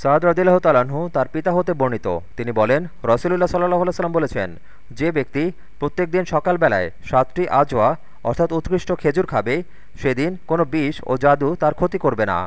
সাদ রদিল্লাহ তালাহু তার পিতা হতে বর্ণিত। তিনি বলেন, রসুলুল্লাহ সাল্লাহ সাল্লাম বলেছেন, যে ব্যক্তি প্রত্যেক দিন সকালবেলায় সাতটি আজওয়া, অর্থাৎ উৎকৃষ্ট খেজুর খাবে, সেদিন কোনো বিষ ও জাদু তার ক্ষতি করবে না।